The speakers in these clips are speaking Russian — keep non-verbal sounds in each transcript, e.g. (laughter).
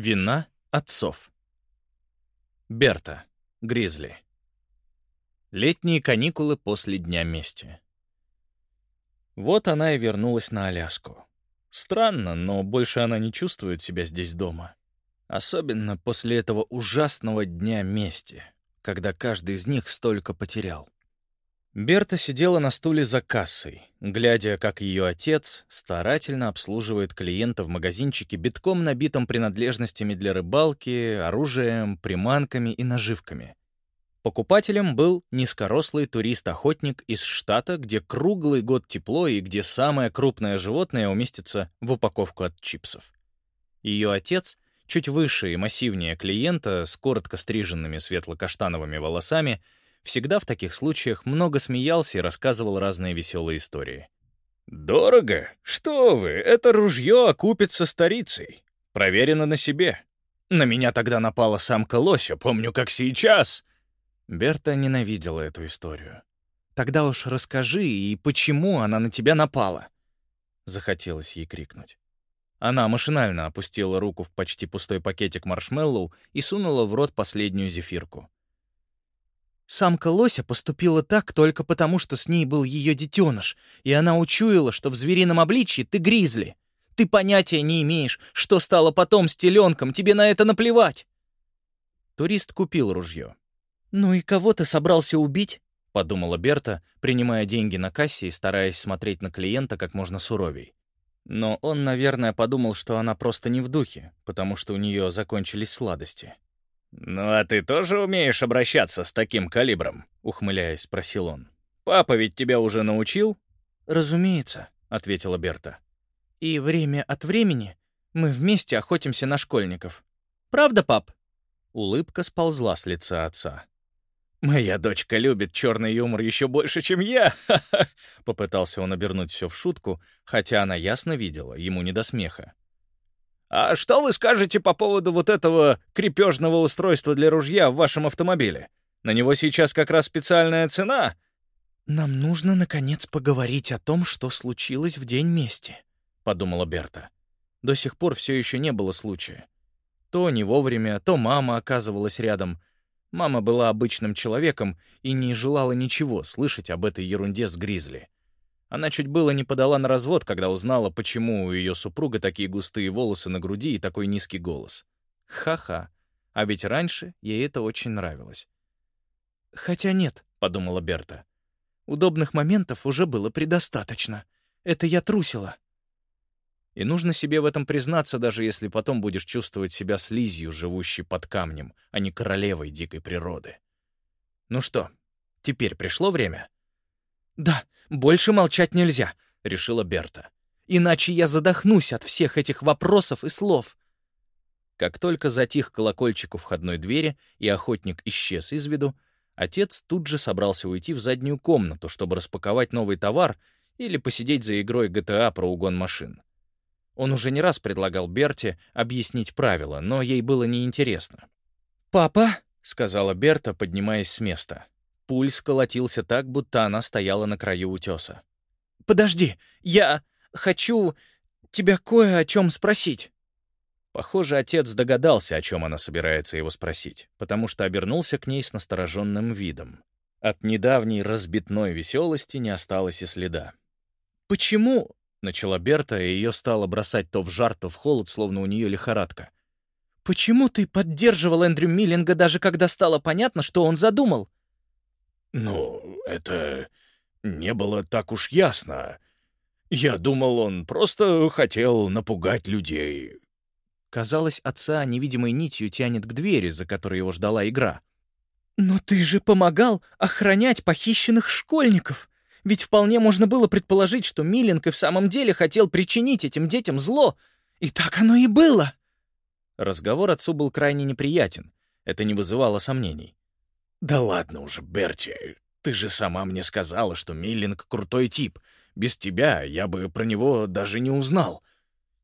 Вина отцов. Берта. Гризли. Летние каникулы после Дня мести. Вот она и вернулась на Аляску. Странно, но больше она не чувствует себя здесь дома. Особенно после этого ужасного Дня мести, когда каждый из них столько потерял. Берта сидела на стуле за кассой, глядя, как ее отец старательно обслуживает клиента в магазинчике, битком набитом принадлежностями для рыбалки, оружием, приманками и наживками. Покупателем был низкорослый турист-охотник из штата, где круглый год тепло и где самое крупное животное уместится в упаковку от чипсов. Ее отец, чуть выше и массивнее клиента, с коротко стриженными светло-каштановыми волосами — всегда в таких случаях много смеялся и рассказывал разные веселые истории. «Дорого? Что вы, это ружье окупится старицей. Проверено на себе. На меня тогда напала самка лося, помню, как сейчас». Берта ненавидела эту историю. «Тогда уж расскажи, и почему она на тебя напала?» Захотелось ей крикнуть. Она машинально опустила руку в почти пустой пакетик маршмеллоу и сунула в рот последнюю зефирку. Самка лося поступила так только потому, что с ней был ее детеныш, и она учуяла, что в зверином обличье ты гризли. Ты понятия не имеешь, что стало потом с теленком, тебе на это наплевать. Турист купил ружье. «Ну и кого ты собрался убить?» — подумала Берта, принимая деньги на кассе и стараясь смотреть на клиента как можно суровей. Но он, наверное, подумал, что она просто не в духе, потому что у нее закончились сладости. «Ну а ты тоже умеешь обращаться с таким калибром?» — ухмыляясь, спросил он. «Папа ведь тебя уже научил?» «Разумеется», — ответила Берта. «И время от времени мы вместе охотимся на школьников. Правда, пап?» Улыбка сползла с лица отца. «Моя дочка любит черный юмор еще больше, чем я!» (laughs) Попытался он обернуть все в шутку, хотя она ясно видела, ему не до смеха. «А что вы скажете по поводу вот этого крепежного устройства для ружья в вашем автомобиле? На него сейчас как раз специальная цена». «Нам нужно, наконец, поговорить о том, что случилось в день мести», — подумала Берта. До сих пор все еще не было случая. То не вовремя, то мама оказывалась рядом. Мама была обычным человеком и не желала ничего слышать об этой ерунде с Гризли. Она чуть было не подала на развод, когда узнала, почему у ее супруга такие густые волосы на груди и такой низкий голос. Ха-ха. А ведь раньше ей это очень нравилось. «Хотя нет», — подумала Берта. «Удобных моментов уже было предостаточно. Это я трусила». И нужно себе в этом признаться, даже если потом будешь чувствовать себя слизью, живущей под камнем, а не королевой дикой природы. Ну что, теперь пришло время? «Да, больше молчать нельзя», — решила Берта. «Иначе я задохнусь от всех этих вопросов и слов». Как только затих колокольчик у входной двери и охотник исчез из виду, отец тут же собрался уйти в заднюю комнату, чтобы распаковать новый товар или посидеть за игрой GTA про угон машин. Он уже не раз предлагал Берте объяснить правила, но ей было неинтересно. «Папа», — сказала Берта, поднимаясь с места, Пульс колотился так, будто она стояла на краю утеса. «Подожди, я хочу тебя кое о чем спросить». Похоже, отец догадался, о чем она собирается его спросить, потому что обернулся к ней с настороженным видом. От недавней разбитной веселости не осталось и следа. «Почему?» — начала Берта, и ее стало бросать то в жар, то в холод, словно у нее лихорадка. «Почему ты поддерживал Эндрю Миллинга, даже когда стало понятно, что он задумал?» «Ну, это не было так уж ясно. Я думал, он просто хотел напугать людей». Казалось, отца невидимой нитью тянет к двери, за которой его ждала игра. «Но ты же помогал охранять похищенных школьников!» Ведь вполне можно было предположить, что Миллинг и в самом деле хотел причинить этим детям зло. И так оно и было. Разговор отцу был крайне неприятен. Это не вызывало сомнений. «Да ладно уже, Берти. Ты же сама мне сказала, что Миллинг — крутой тип. Без тебя я бы про него даже не узнал.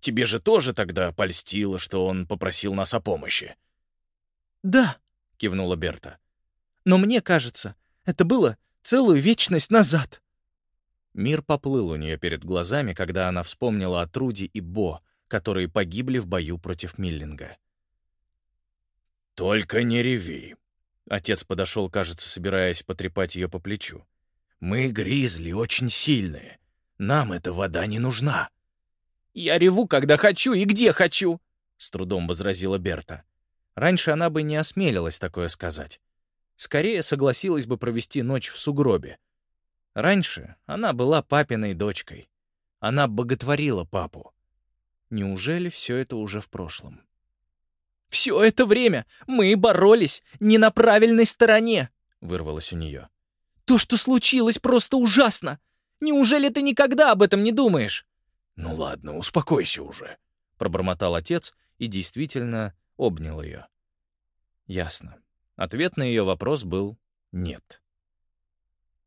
Тебе же тоже тогда польстило, что он попросил нас о помощи». «Да», — кивнула Берта. «Но мне кажется, это было целую вечность назад». Мир поплыл у нее перед глазами, когда она вспомнила о Труди и Бо, которые погибли в бою против Миллинга. «Только не реви». Отец подошел, кажется, собираясь потрепать ее по плечу. «Мы, гризли, очень сильные. Нам эта вода не нужна». «Я реву, когда хочу и где хочу», — с трудом возразила Берта. Раньше она бы не осмелилась такое сказать. Скорее согласилась бы провести ночь в сугробе. Раньше она была папиной дочкой. Она боготворила папу. Неужели все это уже в прошлом? «Все это время мы боролись не на правильной стороне», — вырвалось у нее. «То, что случилось, просто ужасно! Неужели ты никогда об этом не думаешь?» «Ну ладно, успокойся уже», — пробормотал отец и действительно обнял ее. Ясно. Ответ на ее вопрос был «нет».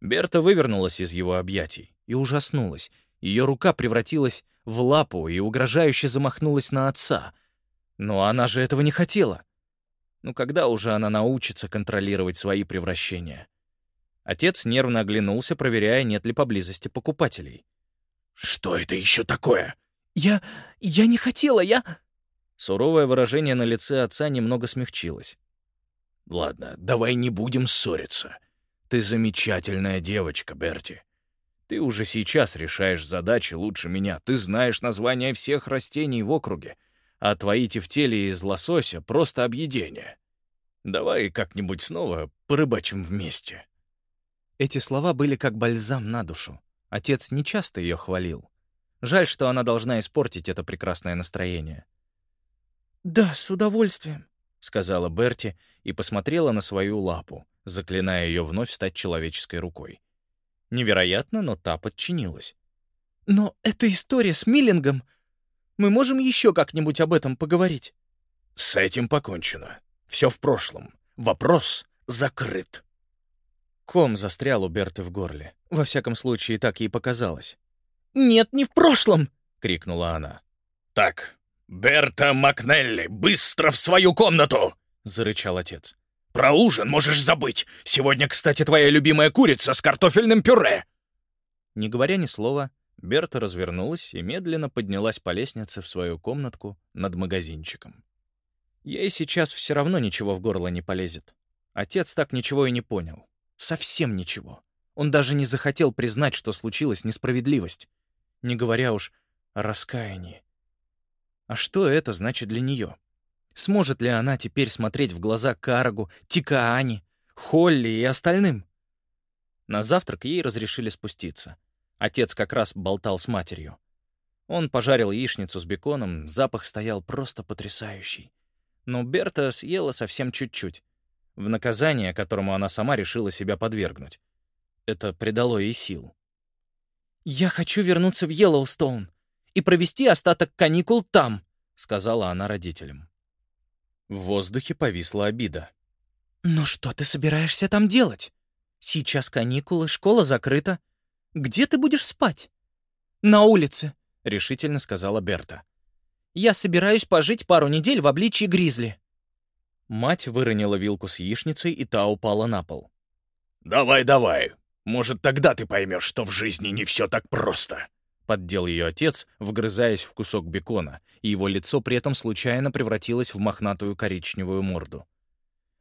Берта вывернулась из его объятий и ужаснулась. Ее рука превратилась в лапу и угрожающе замахнулась на отца. Но она же этого не хотела. Ну когда уже она научится контролировать свои превращения? Отец нервно оглянулся, проверяя, нет ли поблизости покупателей. «Что это еще такое?» «Я... я не хотела, я...» Суровое выражение на лице отца немного смягчилось. «Ладно, давай не будем ссориться. Ты замечательная девочка, Берти. Ты уже сейчас решаешь задачи лучше меня. Ты знаешь названия всех растений в округе, а твои тефтели из лосося — просто объедение. Давай как-нибудь снова порыбачим вместе». Эти слова были как бальзам на душу. Отец не часто ее хвалил. Жаль, что она должна испортить это прекрасное настроение. «Да, с удовольствием», — сказала Берти и посмотрела на свою лапу, заклиная ее вновь стать человеческой рукой. Невероятно, но та подчинилась. «Но эта история с Миллингом... Мы можем еще как-нибудь об этом поговорить?» «С этим покончено. Все в прошлом. Вопрос закрыт». Ком застрял у Берты в горле. Во всяком случае, так ей показалось. «Нет, не в прошлом!» — крикнула она. «Так, «Берта Макнелли, быстро в свою комнату!» — зарычал отец. «Про ужин можешь забыть. Сегодня, кстати, твоя любимая курица с картофельным пюре!» Не говоря ни слова, Берта развернулась и медленно поднялась по лестнице в свою комнатку над магазинчиком. Ей сейчас все равно ничего в горло не полезет. Отец так ничего и не понял. Совсем ничего. Он даже не захотел признать, что случилась несправедливость. Не говоря уж о раскаянии. А что это значит для нее? Сможет ли она теперь смотреть в глаза Карагу, Тикаани, Холли и остальным? На завтрак ей разрешили спуститься. Отец как раз болтал с матерью. Он пожарил яичницу с беконом, запах стоял просто потрясающий. Но Берта съела совсем чуть-чуть, в наказание, которому она сама решила себя подвергнуть. Это придало ей сил. «Я хочу вернуться в Йеллоустоун», и провести остаток каникул там», — сказала она родителям. В воздухе повисла обида. «Но что ты собираешься там делать? Сейчас каникулы, школа закрыта. Где ты будешь спать?» «На улице», — решительно сказала Берта. «Я собираюсь пожить пару недель в обличии гризли». Мать выронила вилку с яичницей, и та упала на пол. «Давай, давай. Может, тогда ты поймешь, что в жизни не все так просто», Поддел ее отец, вгрызаясь в кусок бекона, и его лицо при этом случайно превратилось в мохнатую коричневую морду.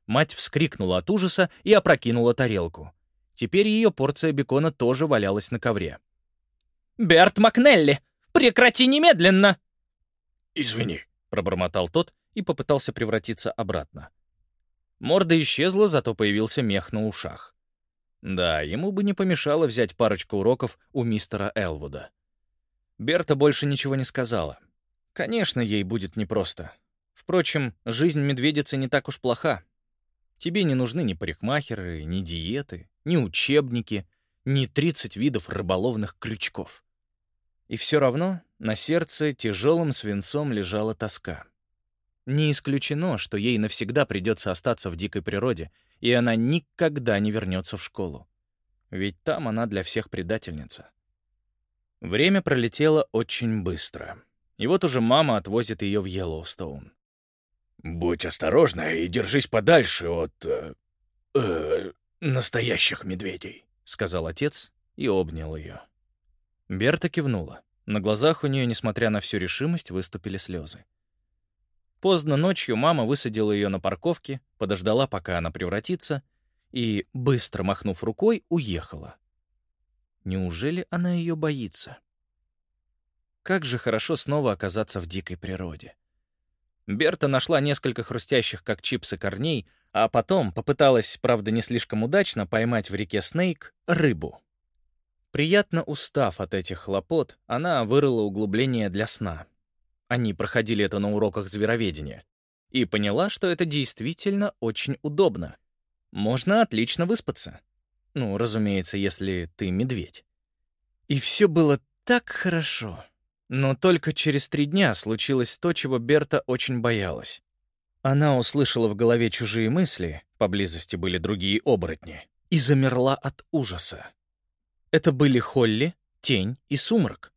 Мать вскрикнула от ужаса и опрокинула тарелку. Теперь ее порция бекона тоже валялась на ковре. «Берт Макнелли, прекрати немедленно!» «Извини», — пробормотал тот и попытался превратиться обратно. Морда исчезла, зато появился мех на ушах. Да, ему бы не помешало взять парочку уроков у мистера Элвуда. Берта больше ничего не сказала. Конечно, ей будет непросто. Впрочем, жизнь медведицы не так уж плоха. Тебе не нужны ни парикмахеры, ни диеты, ни учебники, ни 30 видов рыболовных крючков. И все равно на сердце тяжелым свинцом лежала тоска. Не исключено, что ей навсегда придется остаться в дикой природе, и она никогда не вернется в школу. Ведь там она для всех предательница. Время пролетело очень быстро. И вот уже мама отвозит ее в Йеллоустоун. «Будь осторожна и держись подальше от... Э, э, настоящих медведей», — сказал отец и обнял ее. Берта кивнула. На глазах у нее, несмотря на всю решимость, выступили слезы. Поздно ночью мама высадила ее на парковке, подождала, пока она превратится, и, быстро махнув рукой, уехала. Неужели она ее боится? Как же хорошо снова оказаться в дикой природе. Берта нашла несколько хрустящих, как чипсы, корней, а потом попыталась, правда не слишком удачно, поймать в реке Снейк рыбу. Приятно устав от этих хлопот, она вырыла углубление для сна. Они проходили это на уроках звероведения. И поняла, что это действительно очень удобно. Можно отлично выспаться. Ну, разумеется, если ты медведь. И все было так хорошо. Но только через три дня случилось то, чего Берта очень боялась. Она услышала в голове чужие мысли, поблизости были другие оборотни, и замерла от ужаса. Это были Холли, Тень и Сумрак.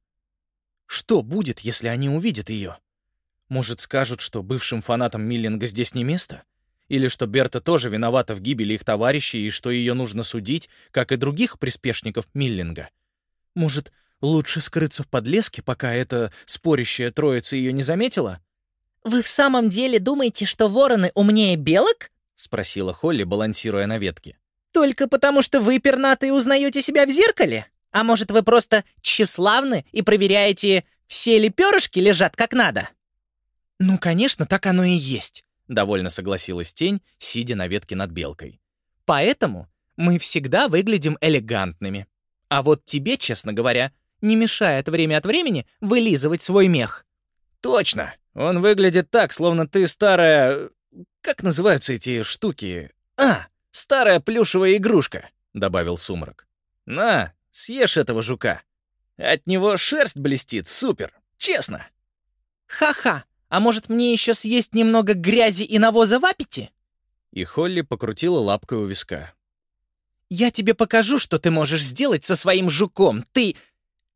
Что будет, если они увидят ее? Может, скажут, что бывшим фанатам Миллинга здесь не место? Или что Берта тоже виновата в гибели их товарищей и что ее нужно судить, как и других приспешников Миллинга? Может, лучше скрыться в подлеске, пока эта спорящая троица ее не заметила? «Вы в самом деле думаете, что вороны умнее белок?» — спросила Холли, балансируя на ветке. «Только потому, что вы, пернатые, узнаете себя в зеркале? А может, вы просто тщеславны и проверяете, все ли перышки лежат как надо?» «Ну, конечно, так оно и есть», — довольно согласилась тень, сидя на ветке над белкой. «Поэтому мы всегда выглядим элегантными. А вот тебе, честно говоря, не мешает время от времени вылизывать свой мех». «Точно! Он выглядит так, словно ты старая... Как называются эти штуки? А, старая плюшевая игрушка», — добавил Сумрак. «На, съешь этого жука. От него шерсть блестит, супер, честно». «Ха-ха! А может, мне еще съесть немного грязи и навоза в аппете?» И Холли покрутила лапкой у виска. «Я тебе покажу, что ты можешь сделать со своим жуком. Ты...»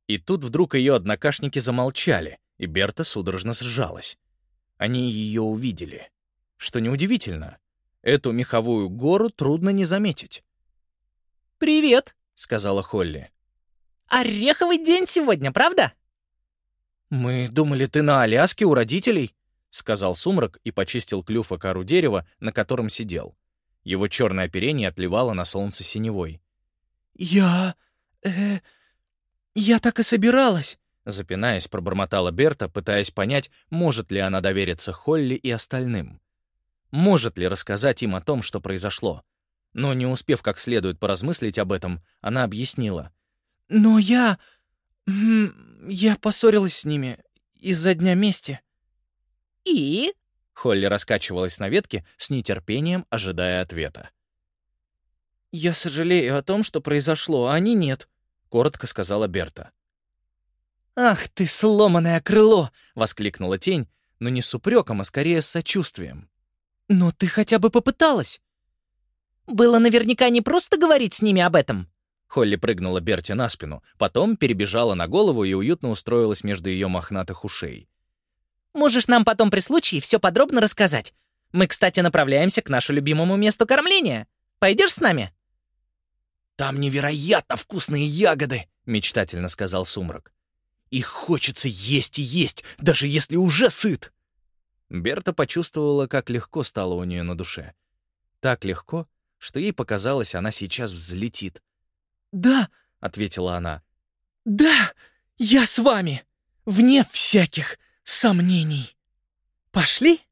И тут вдруг ее однокашники замолчали, и Берта судорожно сжалась. Они ее увидели. Что неудивительно, эту меховую гору трудно не заметить. «Привет», — сказала Холли. «Ореховый день сегодня, правда?» «Мы думали, ты на Аляске у родителей», — сказал Сумрак и почистил клюв о кору дерева, на котором сидел. Его черное оперение отливало на солнце синевой. «Я... э... я так и собиралась», Запинаясь, пробормотала Берта, пытаясь понять, может ли она довериться Холли и остальным. Может ли рассказать им о том, что произошло. Но не успев как следует поразмыслить об этом, она объяснила. «Но я... я поссорилась с ними из-за дня мести». «И?» — Холли раскачивалась на ветке с нетерпением, ожидая ответа. «Я сожалею о том, что произошло, а они нет», — коротко сказала Берта. «Ах ты, сломанное крыло!» — воскликнула тень, но не с упреком, а скорее с сочувствием. «Но ты хотя бы попыталась!» «Было наверняка не просто говорить с ними об этом!» Холли прыгнула Берти на спину, потом перебежала на голову и уютно устроилась между ее мохнатых ушей. «Можешь нам потом при случае все подробно рассказать. Мы, кстати, направляемся к нашему любимому месту кормления. Пойдешь с нами?» «Там невероятно вкусные ягоды!» — мечтательно сказал Сумрак. Их хочется есть и есть, даже если уже сыт. Берта почувствовала, как легко стало у нее на душе. Так легко, что ей показалось, она сейчас взлетит. «Да», — ответила она. «Да, я с вами, вне всяких сомнений. Пошли?»